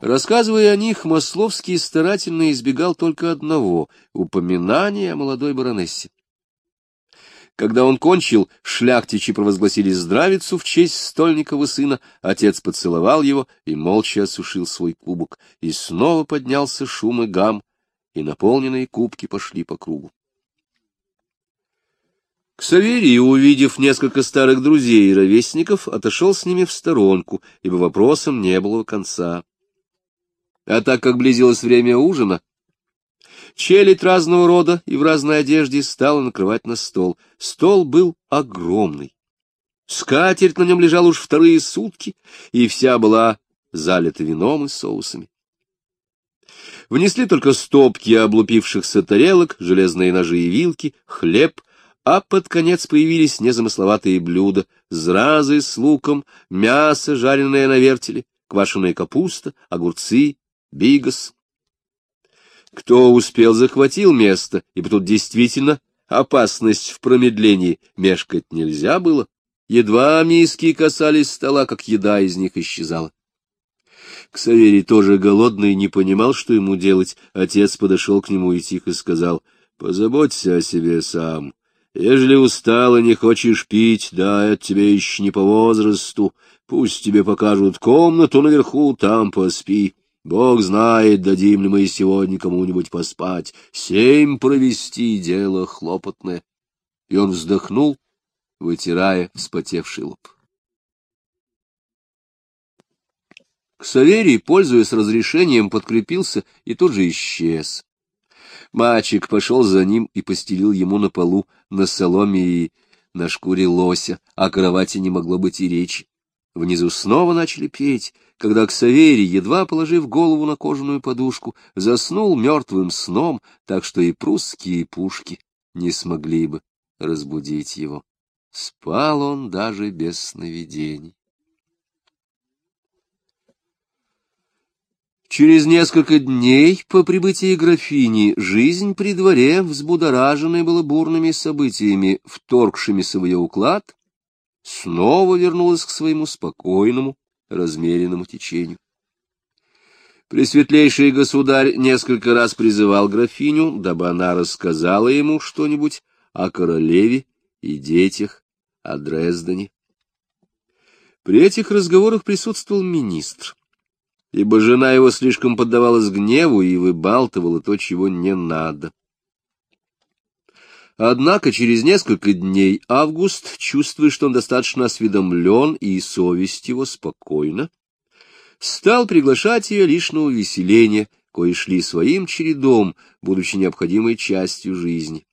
Рассказывая о них, Масловский старательно избегал только одного — упоминания о молодой баронессе. Когда он кончил, шляхтичи провозгласили здравицу в честь стольникова сына, отец поцеловал его и молча осушил свой кубок, и снова поднялся шум и гам, и наполненные кубки пошли по кругу. Ксаверий, увидев несколько старых друзей и ровесников, отошел с ними в сторонку, ибо вопросом не было конца. А так как близилось время ужина, челядь разного рода и в разной одежде стала накрывать на стол. Стол был огромный. Скатерть на нем лежала уж вторые сутки, и вся была залита вином и соусами. Внесли только стопки облупившихся тарелок, железные ножи и вилки, хлеб, а под конец появились незамысловатые блюда, зразы с луком, мясо, жареное на вертеле, квашеная капуста, огурцы, бигос. Кто успел, захватил место, ибо тут действительно опасность в промедлении, мешкать нельзя было. Едва миски касались стола, как еда из них исчезала. Ксаверий тоже голодный, не понимал, что ему делать. Отец подошел к нему и тихо сказал, — Позаботься о себе сам. Ежели устал и не хочешь пить, да, это тебе еще не по возрасту. Пусть тебе покажут комнату наверху, там поспи. Бог знает, дадим ли мы сегодня кому-нибудь поспать. Семь провести — дело хлопотное. И он вздохнул, вытирая вспотевший лоб. Ксаверий, пользуясь разрешением, подкрепился и тут же исчез. Мальчик пошел за ним и постелил ему на полу, на соломе и на шкуре лося, о кровати не могло быть и речи. Внизу снова начали петь, когда Ксаверий, едва положив голову на кожаную подушку, заснул мертвым сном, так что и прусские пушки не смогли бы разбудить его. Спал он даже без сновидений. Через несколько дней по прибытии графини жизнь при дворе, взбудораженная была бурными событиями, вторгшимися в ее уклад, снова вернулась к своему спокойному, размеренному течению. Пресветлейший государь несколько раз призывал графиню, дабы она рассказала ему что-нибудь о королеве и детях, о Дрездене. При этих разговорах присутствовал министр ибо жена его слишком поддавалась гневу и выбалтывала то, чего не надо. Однако через несколько дней Август, чувствуя, что он достаточно осведомлен и совесть его спокойна, стал приглашать ее лишь на увеселение, кои шли своим чередом, будучи необходимой частью жизни.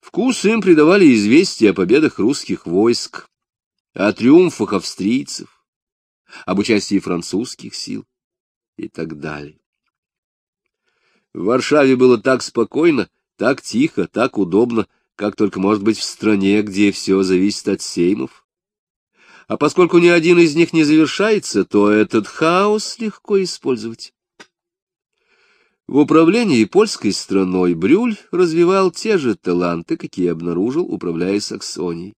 Вкус им придавали известия о победах русских войск, о триумфах австрийцев, об участии французских сил и так далее. В Варшаве было так спокойно, так тихо, так удобно, как только может быть в стране, где все зависит от сеймов. А поскольку ни один из них не завершается, то этот хаос легко использовать. В управлении польской страной Брюль развивал те же таланты, какие обнаружил, управляя Саксонией.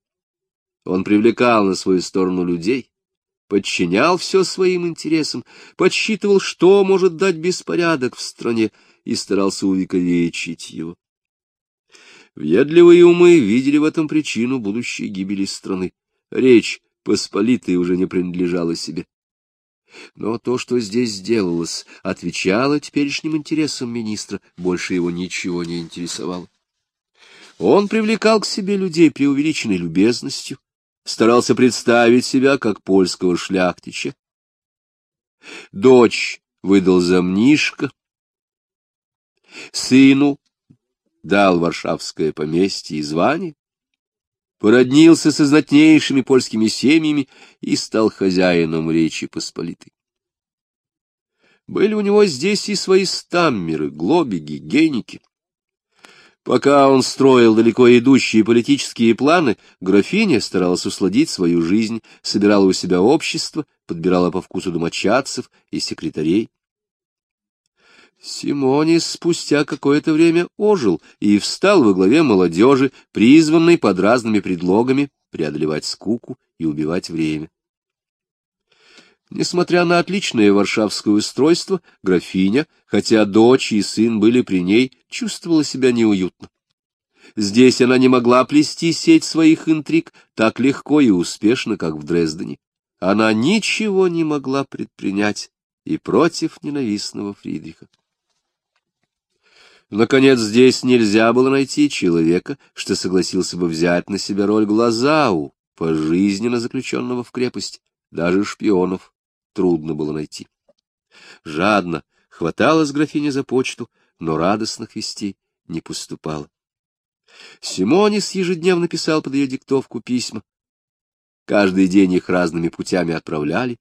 Он привлекал на свою сторону людей, подчинял все своим интересам, подсчитывал, что может дать беспорядок в стране, и старался увековечить его. Въедливые умы видели в этом причину будущей гибели страны. Речь Посполитой уже не принадлежала себе. Но то, что здесь сделалось, отвечало теперешним интересам министра, больше его ничего не интересовало. Он привлекал к себе людей преувеличенной любезностью, старался представить себя как польского шляхтича. Дочь выдал за мнишка, сыну дал варшавское поместье и звание, породнился со знатнейшими польскими семьями и стал хозяином Речи Посполитой. Были у него здесь и свои стаммеры, глобиги, геники. Пока он строил далеко идущие политические планы, графиня старалась усладить свою жизнь, собирала у себя общество, подбирала по вкусу домочадцев и секретарей. Симонис спустя какое-то время ожил и встал во главе молодежи, призванной под разными предлогами преодолевать скуку и убивать время. Несмотря на отличное варшавское устройство, графиня, хотя дочь и сын были при ней, чувствовала себя неуютно. Здесь она не могла плести сеть своих интриг так легко и успешно, как в Дрездене. Она ничего не могла предпринять и против ненавистного Фридриха. Наконец, здесь нельзя было найти человека, что согласился бы взять на себя роль Глазау, пожизненно заключенного в крепость. Даже шпионов трудно было найти. Жадно хваталась графиня за почту, но радостных вестей не поступало. Симонис ежедневно писал под ее диктовку письма. Каждый день их разными путями отправляли,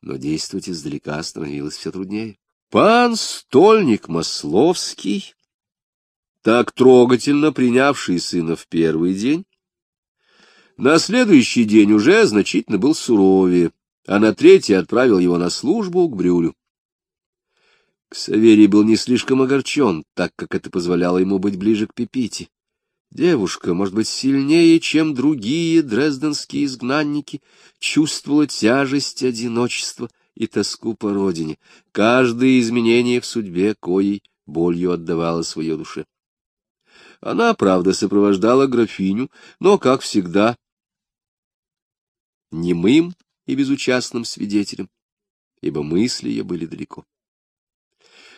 но действовать издалека становилось все труднее. Пан Стольник Масловский, так трогательно принявший сына в первый день, на следующий день уже значительно был суровее, а на третий отправил его на службу к Брюлю. Ксаверий был не слишком огорчен, так как это позволяло ему быть ближе к Пепите. Девушка, может быть, сильнее, чем другие дрезденские изгнанники, чувствовала тяжесть одиночества и тоску по родине. Каждое изменение в судьбе коей болью отдавала своей душе. Она, правда, сопровождала графиню, но, как всегда, немым и безучастным свидетелем, ибо мысли ее были далеко.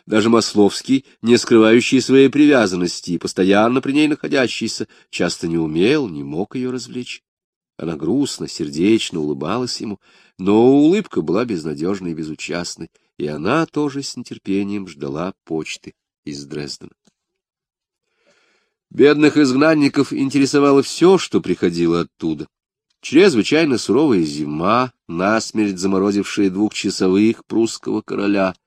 Даже Масловский, не скрывающий своей привязанности и постоянно при ней находящийся, часто не умел, не мог ее развлечь. Она грустно, сердечно улыбалась ему, но улыбка была безнадежной и безучастной, и она тоже с нетерпением ждала почты из Дрездена. Бедных изгнанников интересовало все, что приходило оттуда. Чрезвычайно суровая зима, насмерть заморозившая двухчасовых прусского короля —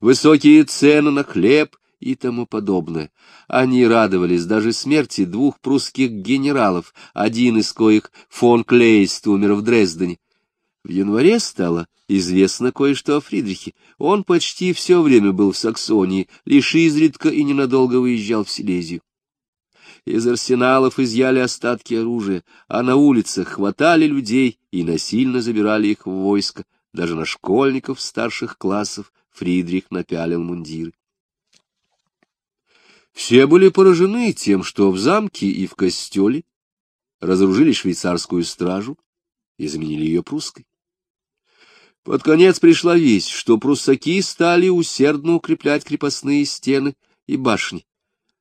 высокие цены на хлеб и тому подобное. Они радовались даже смерти двух прусских генералов, один из коих фон Клейст умер в Дрездене. В январе стало известно кое-что о Фридрихе. Он почти все время был в Саксонии, лишь изредка и ненадолго выезжал в Силезию. Из арсеналов изъяли остатки оружия, а на улицах хватали людей и насильно забирали их в войско, даже на школьников старших классов, Фридрих напялил мундиры. Все были поражены тем, что в замке и в костеле разоружили швейцарскую стражу и заменили ее прусской. Под конец пришла весть, что пруссаки стали усердно укреплять крепостные стены и башни,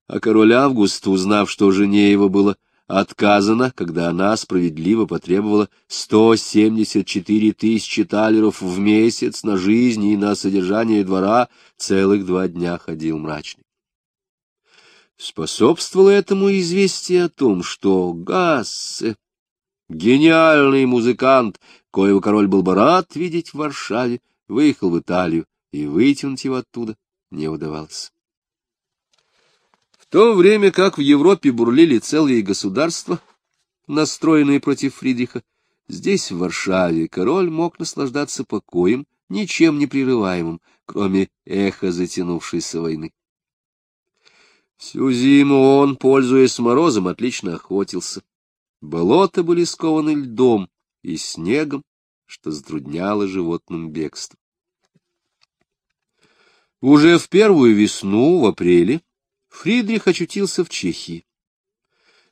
а король Август, узнав, что жене его было отказано, когда она справедливо потребовала 174 тысячи талеров в месяц на жизнь и на содержание двора, целых два дня ходил мрачный. Способствовало этому известие о том, что Гассе, гениальный музыкант, коего король был бы рад видеть в Варшаве, выехал в Италию, и вытянуть его оттуда не удавалось то время как в Европе бурлили целые государства, настроенные против Фридриха, здесь, в Варшаве, король мог наслаждаться покоем, ничем не прерываемым, кроме эха затянувшейся войны. Всю зиму он, пользуясь морозом, отлично охотился. Болота были скованы льдом и снегом, что затрудняло животным бегство. Уже в первую весну, в апреле, Фридрих очутился в Чехии.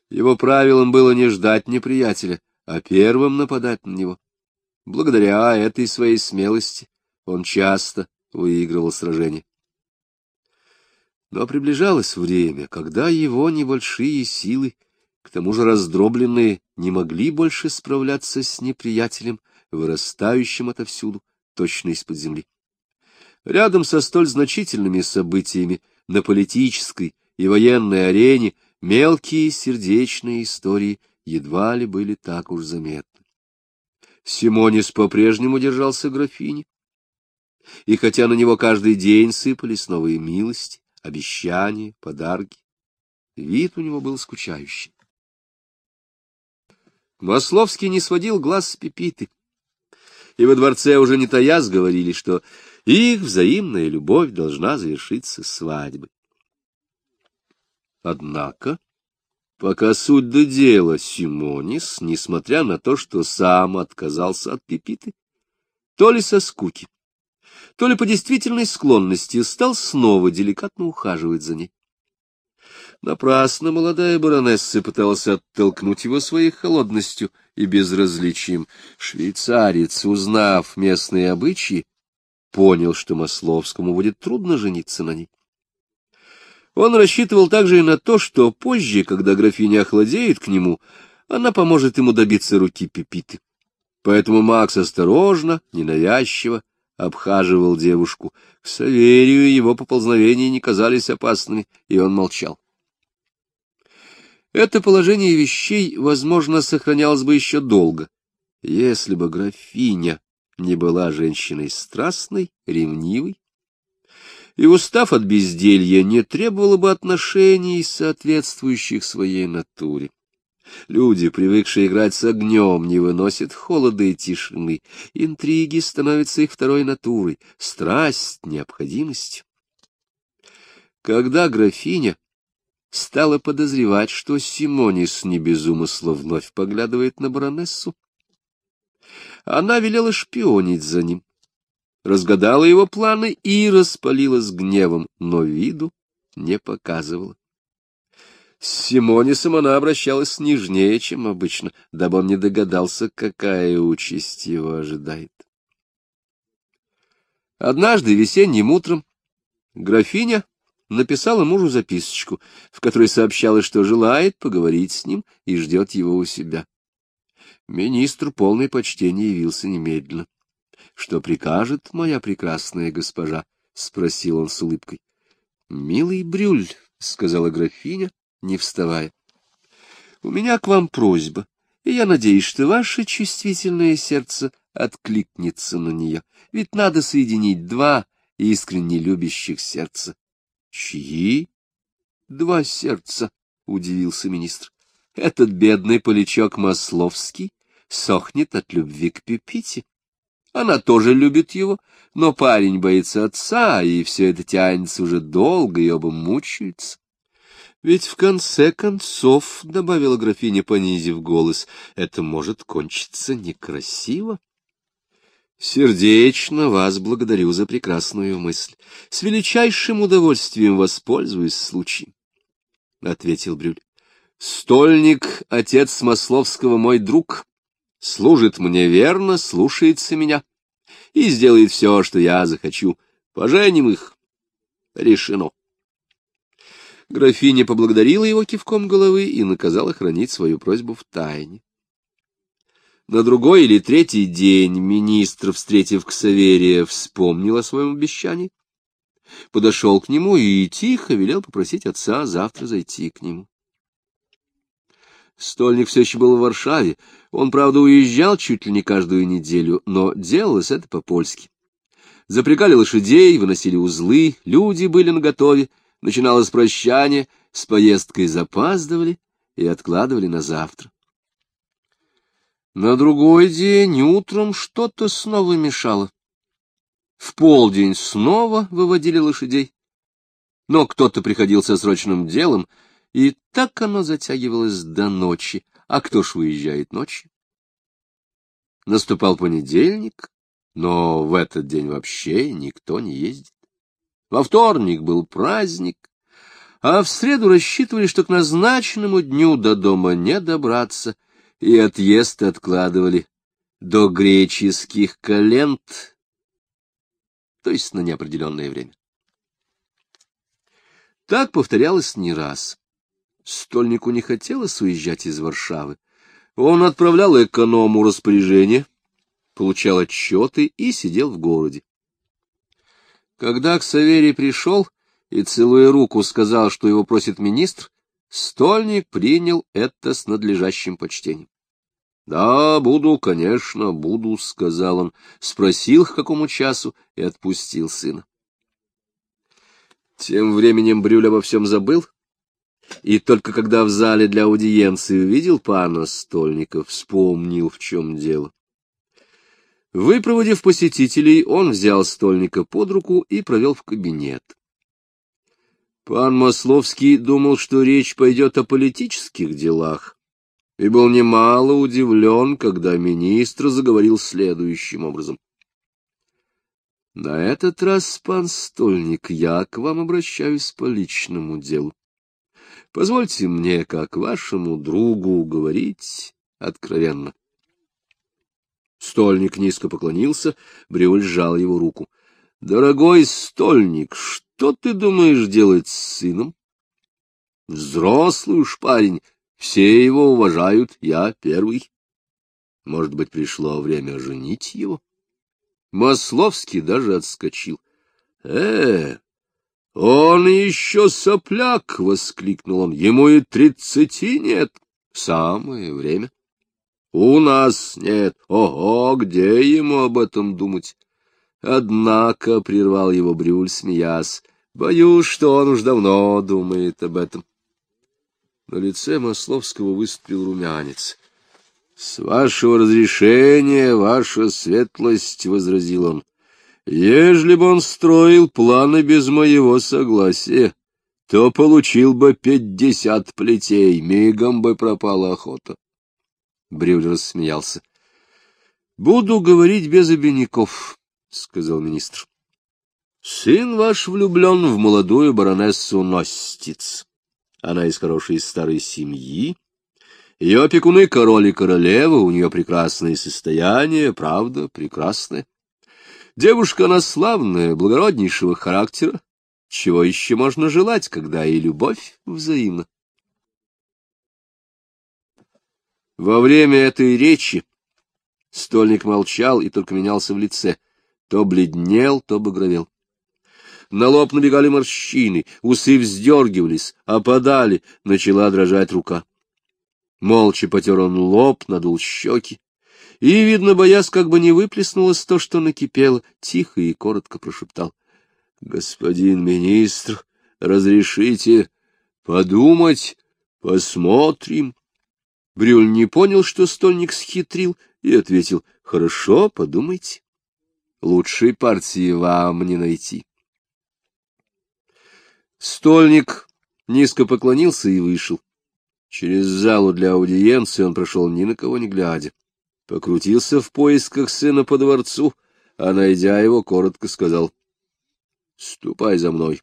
Его правилом было не ждать неприятеля, а первым нападать на него. Благодаря этой своей смелости он часто выигрывал сражения. Но приближалось время, когда его небольшие силы, к тому же раздробленные, не могли больше справляться с неприятелем, вырастающим отовсюду, точно из-под земли. Рядом со столь значительными событиями на политической и военной арене мелкие сердечные истории едва ли были так уж заметны. Симонис по-прежнему держался графини, и хотя на него каждый день сыпались новые милости, обещания, подарки, вид у него был скучающий. Масловский не сводил глаз с Пепиты, и во дворце уже не таясь говорили, что их взаимная любовь должна завершиться свадьбой. Однако, пока суть до дела, Симонис, несмотря на то, что сам отказался от Пепиты, То ли со скуки, то ли по действительной склонности стал снова деликатно ухаживать за ней. Напрасно молодая баронесса пыталась оттолкнуть его своей холодностью и безразличием. Швейцарец, узнав местные обычаи, понял, что Масловскому будет трудно жениться на ней. Он рассчитывал также и на то, что позже, когда графиня охладеет к нему, она поможет ему добиться руки Пепиты. Поэтому Макс осторожно, ненавязчиво обхаживал девушку. К Саверию его поползновения не казались опасными, и он молчал. Это положение вещей, возможно, сохранялось бы еще долго, если бы графиня не была женщиной страстной, ревнивой, и, устав от безделья, не требовала бы отношений, соответствующих своей натуре. Люди, привыкшие играть с огнем, не выносят холода и тишины. Интриги становятся их второй натурой, страсть — необходимость. Когда графиня стала подозревать, что Симонис не без умысла вновь поглядывает на баронессу, она велела шпионить за ним, разгадала его планы и распалилась гневом, но виду не показывала. С Симонисом она обращалась нежнее, чем обычно, дабы он не догадался, какая участь его ожидает. Однажды весенним утром графиня написала мужу записочку, в которой сообщала, что желает поговорить с ним и ждет его у себя. Министр полной почтения явился немедленно. — Что прикажет моя прекрасная госпожа? — спросил он с улыбкой. — Милый Брюль, — сказала графиня, не вставая. — У меня к вам просьба, и я надеюсь, что ваше чувствительное сердце откликнется на нее. Ведь надо соединить два искренне любящих сердца. — Чьи? — Два сердца, — удивился министр. — Этот бедный полячок Масловский сохнет от любви к Пепите. Она тоже любит его, но парень боится отца, и все это тянется уже долго, и оба мучаются. Ведь в конце концов, — добавила графиня, понизив голос, — это может кончиться некрасиво. Сердечно вас благодарю за прекрасную мысль. С величайшим удовольствием воспользуюсь случаем, — ответил Брюль. Стольник, отец Масловского, мой друг, служит мне верно, слушается меня и сделает все, что я захочу. Поженим их. Решено. Графиня поблагодарила его кивком головы и наказала хранить свою просьбу в тайне. На другой или третий день министр, встретив Ксаверия, вспомнил о своем обещании, подошел к нему и тихо велел попросить отца завтра зайти к нему. Стольник все еще был в Варшаве. Он, правда, уезжал чуть ли не каждую неделю, но делалось это по-польски. Запрягали лошадей, выносили узлы, люди были наготове, начиналось прощание, с поездкой запаздывали и откладывали на завтра. На другой день утром что-то снова мешало. В полдень снова выводили лошадей. Но кто-то приходил со срочным делом, и так оно затягивалось до ночи. А кто ж выезжает ночью? Наступал понедельник, но в этот день вообще никто не ездит. Во вторник был праздник, а в среду рассчитывали, что к назначенному дню до дома не добраться, и отъезд откладывали до греческих календ, то есть на неопределенное время. Так повторялось не раз. Стольнику не хотелось уезжать из Варшавы. Он отправлял эконому распоряжение, получал отчеты и сидел в городе. Когда к Саверий пришел и, целуя руку, сказал, что его просит министр, стольник принял это с надлежащим почтением. — Да, буду, конечно, буду, — сказал он, спросил, к какому часу, и отпустил сына. Тем временем Брюль обо всем забыл, и только когда в зале для аудиенции увидел пана Стольника, вспомнил, в чем дело. Выпроводив посетителей, он взял стольника под руку и провел в кабинет. Пан Масловский думал, что речь пойдет о политических делах, и был немало удивлен, когда министр заговорил следующим образом. На этот раз, пан Стольник, я к вам обращаюсь по личному делу. Позвольте мне, как вашему другу, говорить откровенно. Стольник низко поклонился, Бриоль сжал его руку. — Дорогой стольник, что ты думаешь делать с сыном? Взрослый уж парень, все его уважают, я первый. Может быть, пришло время женить его? Масловский даже отскочил. — Э, он еще сопляк! — воскликнул он. — Ему и тридцати нет. Самое время. У нас нет. Ого, где ему об этом думать? Однако, — прервал его Брюль, смеясь, — боюсь, что он уж давно думает об этом. На лице Масловского выступил румянец. — С вашего разрешения, ваша светлость, — возразил он, — ежели бы он строил планы без моего согласия, то получил бы пятьдесят плетей, мигом бы пропала охота. Брюль рассмеялся. — Буду говорить без обиняков, — сказал министр. — Сын ваш влюблен в молодую баронессу Ностиц. Она из хорошей старой семьи. Ее опекуны король и королева, у нее прекрасное состояние, правда, прекрасное. Девушка она славная, благороднейшего характера. Чего еще можно желать, когда и любовь взаимна? Во время этой речи стольник молчал и только менялся в лице, то бледнел, то багровел. На лоб набегали морщины, усы вздергивались, опадали, начала дрожать рука. Молча потер он лоб, надул щеки, и, видно, боясь, как бы не выплеснулось то, что накипело, тихо и коротко прошептал. — Господин министр, разрешите подумать, посмотрим. Брюль не понял, что стольник схитрил, и ответил, — Хорошо, подумайте. Лучшей партии вам не найти. Стольник низко поклонился и вышел. Через залу для аудиенции он прошел ни на кого не глядя. Покрутился в поисках сына по дворцу, а, найдя его, коротко сказал, — Ступай за мной.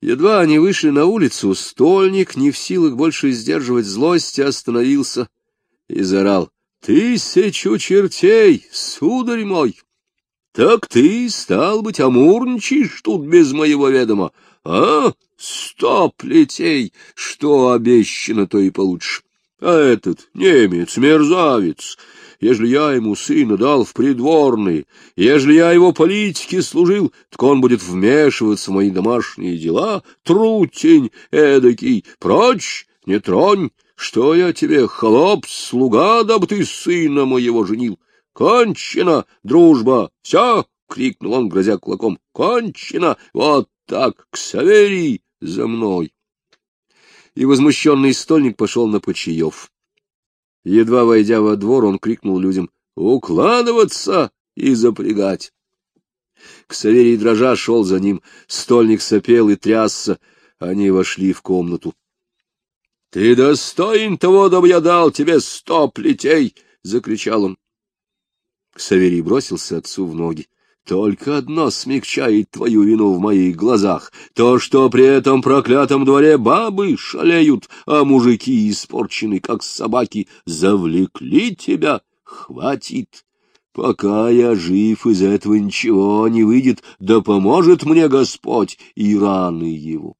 Едва они вышли на улицу, стольник, не в силах больше сдерживать злость, остановился и заорал. — Тысячу чертей, сударь мой! Так ты, стал быть, амурничаешь тут без моего ведома, а? Сто плетей! Что обещано, то и получишь. А этот немец, мерзавец, ежели я ему сына дал в придворные, ежели я его политике служил, так он будет вмешиваться в мои домашние дела, трутень эдакий, прочь, не тронь, что я тебе, холоп, слуга, дабы ты сына моего женил. Кончено, дружба, все, — крикнул он, грозя кулаком, — кончено, вот так, к Саверии, за мной. И возмущенный стольник пошел на почаев. Едва войдя во двор, он крикнул людям «Укладываться и запрягать!» Ксаверий дрожа шел за ним, стольник сопел и трясся. Они вошли в комнату. — Ты достоин того, дабы я дал тебе сто плетей! — закричал он. Ксаверий бросился отцу в ноги. Только одно смягчает твою вину в моих глазах — то, что при этом проклятом дворе бабы шалеют, а мужики испорчены, как собаки, завлекли тебя. Хватит. Пока я жив, из этого ничего не выйдет, да поможет мне Господь и раны его.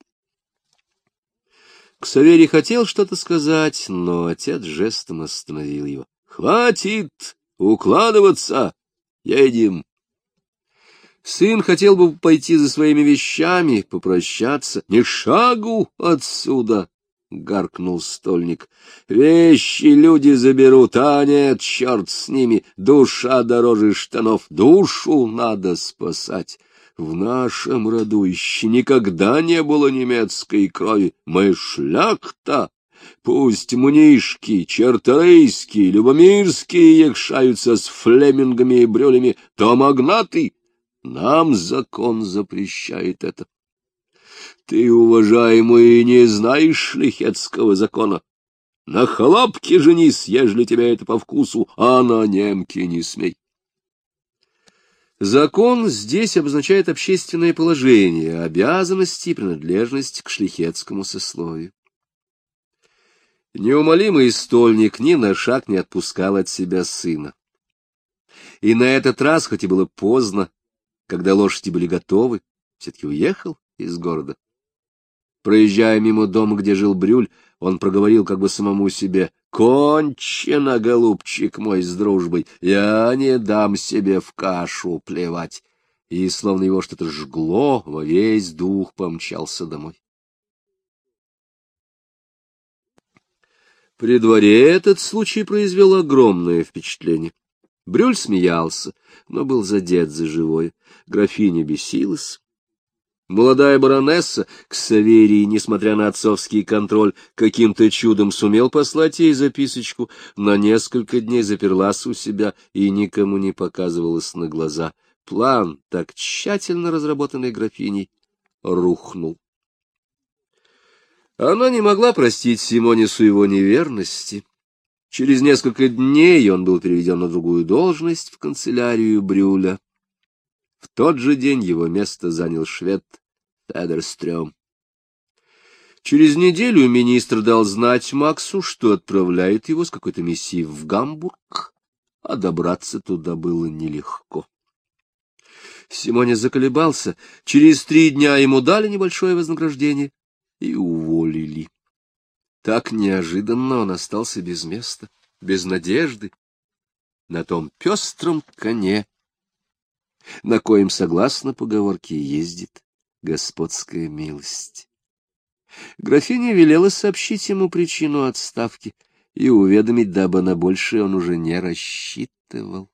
Ксаверий хотел что-то сказать, но отец жестом остановил его. — Хватит укладываться, едем. Сын хотел бы пойти за своими вещами, попрощаться. — Не шагу отсюда! — гаркнул стольник. — Вещи люди заберут, а нет, черт с ними, душа дороже штанов, душу надо спасать. В нашем роду еще никогда не было немецкой крови, мы шляхта. Пусть мнишки, черторейские, любомирские якшаются с флемингами и брюлями, то магнаты нам закон запрещает это. Ты, уважаемый, не знаешь шлихетского закона. На хлопке женись, ежели тебе это по вкусу, а на немке не смей. Закон здесь обозначает общественное положение, обязанности и принадлежность к шлихетскому сословию. Неумолимый стольник ни на шаг не отпускал от себя сына. И на этот раз, хоть и было поздно, когда лошади были готовы, все-таки уехал из города. Проезжая мимо дома, где жил Брюль, он проговорил как бы самому себе, «Кончено, голубчик мой, с дружбой, я не дам себе в кашу плевать». И, словно его что-то жгло, во весь дух помчался домой. При дворе этот случай произвел огромное впечатление. Брюль смеялся, но был задет за живое. Графиня бесилась. Молодая баронесса к Саверии, несмотря на отцовский контроль, каким-то чудом сумел послать ей записочку, на несколько дней заперлась у себя и никому не показывалась на глаза. План, так тщательно разработанный графиней, рухнул. Она не могла простить Симонису его неверности. Через несколько дней он был переведен на другую должность в канцелярию Брюля. В тот же день его место занял швед Федерстрём. Через неделю министр дал знать Максу, что отправляет его с какой-то миссией в Гамбург, а добраться туда было нелегко. Симоне заколебался. Через три дня ему дали небольшое вознаграждение и уволили. Так неожиданно он остался без места, без надежды, на том пестром коне, на коем, согласно поговорке, ездит господская милость. Графиня велела сообщить ему причину отставки и уведомить, дабы на большее он уже не рассчитывал.